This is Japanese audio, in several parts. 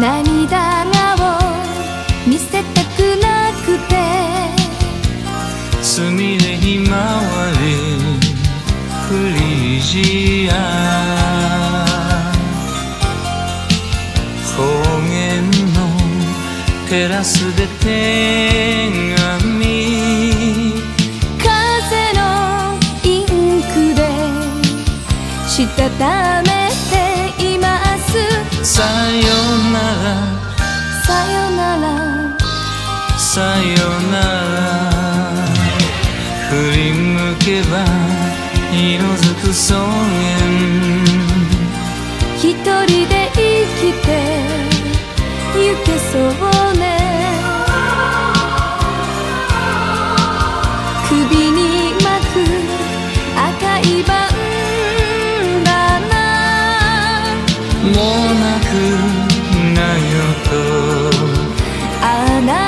涙がを見せたくなくて。すみれひまわりフリージア。高原のテラスで手紙風のインクでしたさよなら。さよなら。さよなら。振り向けば色づく草原。一人で生きてゆけそうね。首もなくなよと。あなた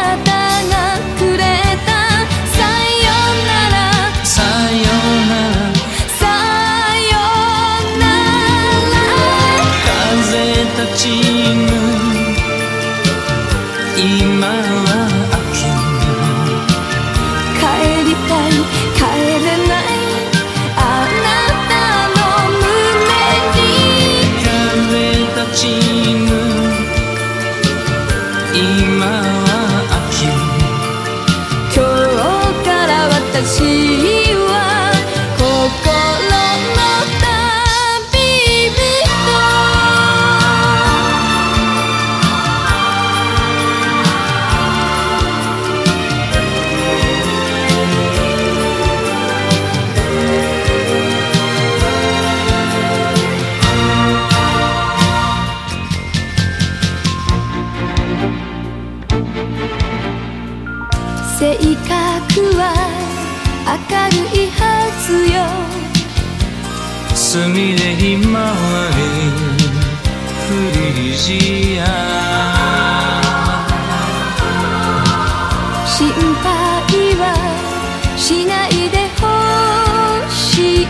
墨でひまわりフリジア心配はしないでほしい。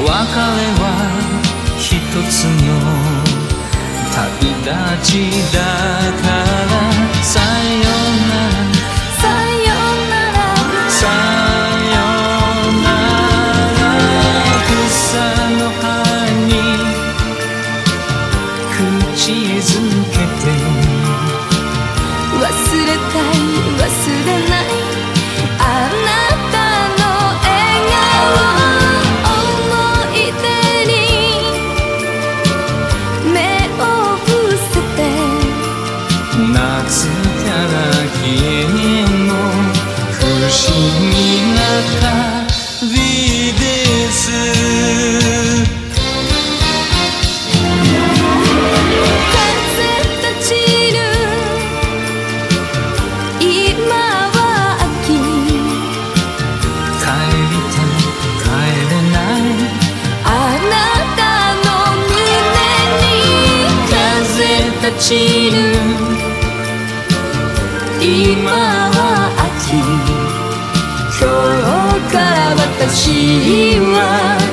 別れは一つの旅立ちだから走る。今は秋。今日から私は